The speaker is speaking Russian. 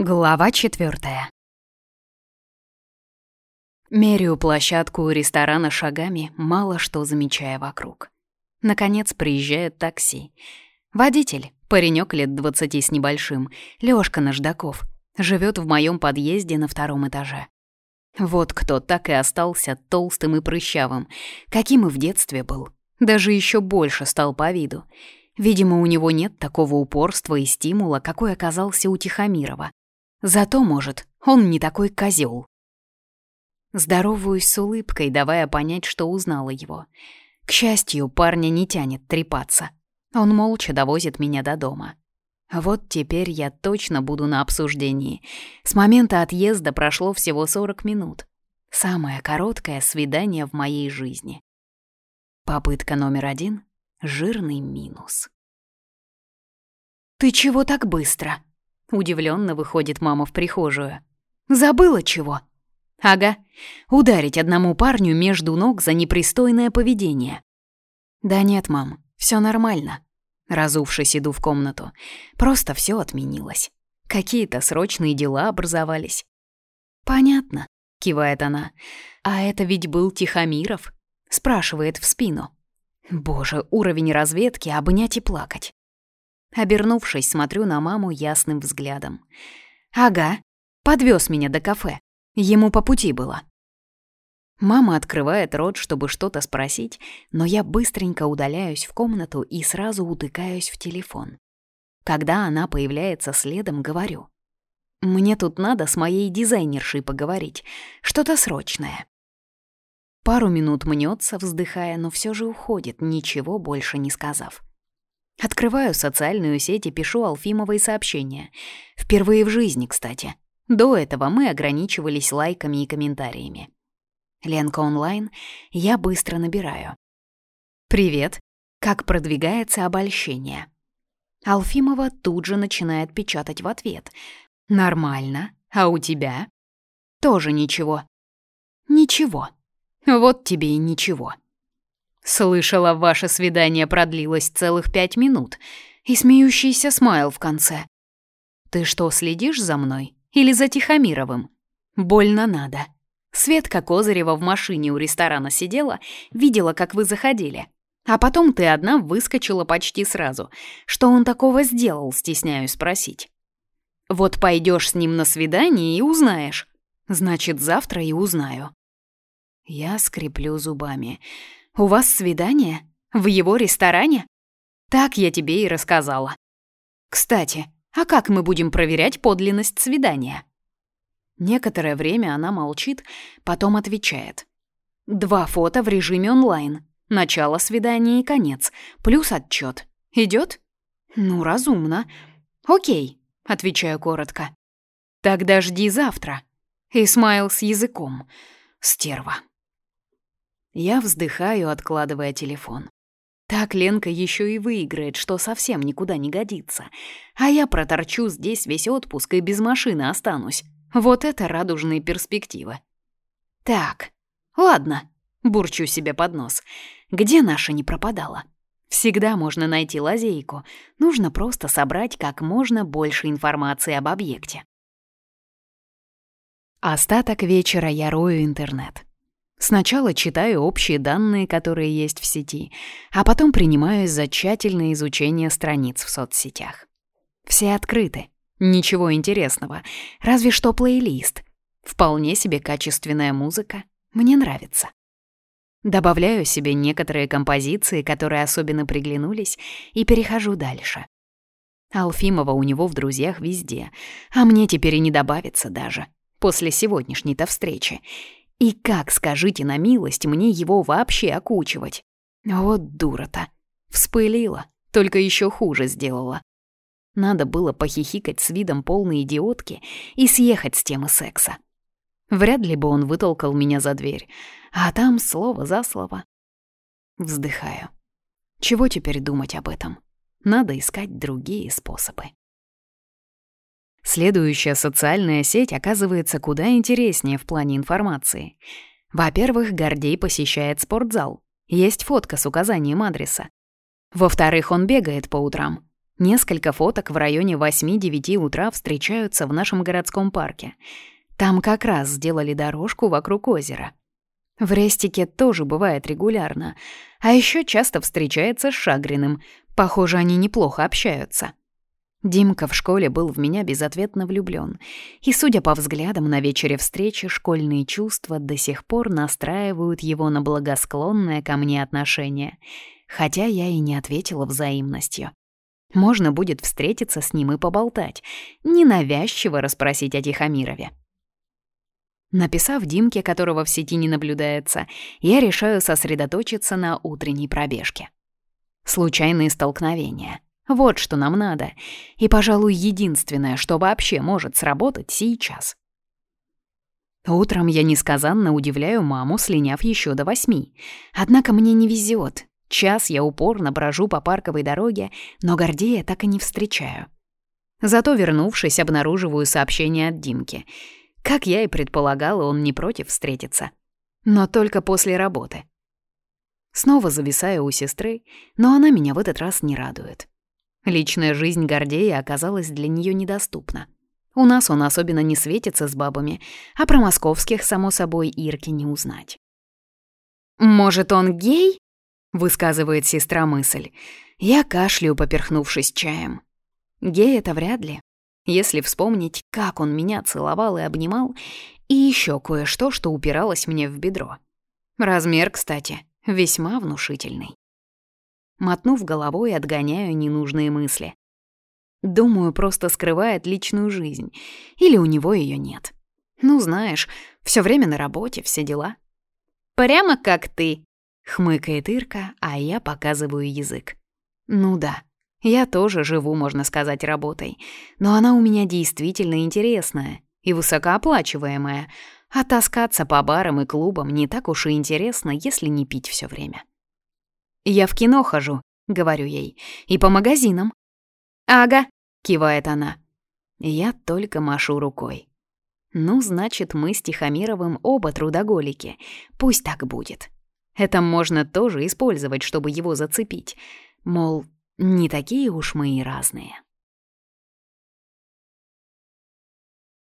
Глава четвертая. Меряю площадку у ресторана шагами, мало что замечая вокруг. Наконец приезжает такси. Водитель, паренек лет двадцати с небольшим, Лёшка Наждаков, живет в моем подъезде на втором этаже. Вот кто так и остался толстым и прыщавым, каким и в детстве был. Даже еще больше стал по виду. Видимо, у него нет такого упорства и стимула, какой оказался у Тихомирова. Зато, может, он не такой козел. Здороваюсь с улыбкой, давая понять, что узнала его. К счастью, парня не тянет трепаться. Он молча довозит меня до дома. Вот теперь я точно буду на обсуждении. С момента отъезда прошло всего 40 минут. Самое короткое свидание в моей жизни. Попытка номер один — жирный минус. «Ты чего так быстро?» Удивленно выходит мама в прихожую. «Забыла чего?» «Ага, ударить одному парню между ног за непристойное поведение». «Да нет, мам, все нормально». Разувшись, иду в комнату. Просто все отменилось. Какие-то срочные дела образовались. «Понятно», — кивает она. «А это ведь был Тихомиров?» — спрашивает в спину. «Боже, уровень разведки — обнять и плакать». Обернувшись, смотрю на маму ясным взглядом. «Ага, подвез меня до кафе. Ему по пути было». Мама открывает рот, чтобы что-то спросить, но я быстренько удаляюсь в комнату и сразу утыкаюсь в телефон. Когда она появляется следом, говорю. «Мне тут надо с моей дизайнершей поговорить. Что-то срочное». Пару минут мнется, вздыхая, но все же уходит, ничего больше не сказав. Открываю социальную сеть и пишу Алфимовой сообщения. Впервые в жизни, кстати. До этого мы ограничивались лайками и комментариями. Ленка онлайн, я быстро набираю. «Привет. Как продвигается обольщение?» Алфимова тут же начинает печатать в ответ. «Нормально. А у тебя?» «Тоже ничего». «Ничего. Вот тебе и ничего». Слышала, ваше свидание продлилось целых пять минут. И смеющийся смайл в конце. Ты что, следишь за мной? Или за Тихомировым? Больно надо. Светка Козырева в машине у ресторана сидела, видела, как вы заходили. А потом ты одна выскочила почти сразу. Что он такого сделал, стесняюсь спросить. Вот пойдешь с ним на свидание и узнаешь. Значит, завтра и узнаю. Я скреплю зубами. «У вас свидание? В его ресторане?» «Так я тебе и рассказала». «Кстати, а как мы будем проверять подлинность свидания?» Некоторое время она молчит, потом отвечает. «Два фото в режиме онлайн. Начало свидания и конец, плюс отчет. Идет? «Ну, разумно. Окей», — отвечаю коротко. «Тогда жди завтра». Исмаил с языком. Стерва. Я вздыхаю, откладывая телефон. Так Ленка еще и выиграет, что совсем никуда не годится. А я проторчу здесь весь отпуск и без машины останусь. Вот это радужные перспективы. Так, ладно, бурчу себе под нос. Где наша не пропадала? Всегда можно найти лазейку. Нужно просто собрать как можно больше информации об объекте. Остаток вечера я рою интернет. Сначала читаю общие данные, которые есть в сети, а потом принимаюсь за тщательное изучение страниц в соцсетях. Все открыты, ничего интересного, разве что плейлист. Вполне себе качественная музыка, мне нравится. Добавляю себе некоторые композиции, которые особенно приглянулись, и перехожу дальше. Алфимова у него в друзьях везде, а мне теперь и не добавится даже, после сегодняшней-то встречи. И как, скажите на милость, мне его вообще окучивать? Вот дура-то. Вспылила, только еще хуже сделала. Надо было похихикать с видом полной идиотки и съехать с темы секса. Вряд ли бы он вытолкал меня за дверь, а там слово за слово. Вздыхаю. Чего теперь думать об этом? Надо искать другие способы. Следующая социальная сеть оказывается куда интереснее в плане информации. Во-первых, Гордей посещает спортзал. Есть фотка с указанием адреса. Во-вторых, он бегает по утрам. Несколько фоток в районе 8-9 утра встречаются в нашем городском парке. Там как раз сделали дорожку вокруг озера. В Рестике тоже бывает регулярно. А еще часто встречается с Шагриным. Похоже, они неплохо общаются. Димка в школе был в меня безответно влюблён, и, судя по взглядам на вечере встречи, школьные чувства до сих пор настраивают его на благосклонное ко мне отношение, хотя я и не ответила взаимностью. Можно будет встретиться с ним и поболтать, ненавязчиво расспросить о Тихомирове. Написав Димке, которого в сети не наблюдается, я решаю сосредоточиться на утренней пробежке. Случайные столкновения — вот что нам надо. И, пожалуй, единственное, что вообще может сработать сейчас. Утром я несказанно удивляю маму, слиняв еще до восьми. Однако мне не везет. Час я упорно брожу по парковой дороге, но Гордея так и не встречаю. Зато, вернувшись, обнаруживаю сообщение от Димки. Как я и предполагала, он не против встретиться. Но только после работы. Снова зависаю у сестры, но она меня в этот раз не радует. Личная жизнь Гордея оказалась для нее недоступна. У нас он особенно не светится с бабами, а про московских, само собой, Ирке не узнать. «Может, он гей?» — высказывает сестра мысль. Я кашляю, поперхнувшись чаем. Гей — это вряд ли. Если вспомнить, как он меня целовал и обнимал, и еще кое-что, что упиралось мне в бедро. Размер, кстати, весьма внушительный. Мотнув головой, отгоняю ненужные мысли. Думаю, просто скрывает личную жизнь. Или у него ее нет. Ну, знаешь, все время на работе, все дела. «Прямо как ты», — хмыкает Ирка, а я показываю язык. «Ну да, я тоже живу, можно сказать, работой. Но она у меня действительно интересная и высокооплачиваемая. А таскаться по барам и клубам не так уж и интересно, если не пить все время. «Я в кино хожу», — говорю ей, — «и по магазинам». «Ага», — кивает она. Я только машу рукой. Ну, значит, мы с Тихомировым оба трудоголики. Пусть так будет. Это можно тоже использовать, чтобы его зацепить. Мол, не такие уж мы и разные.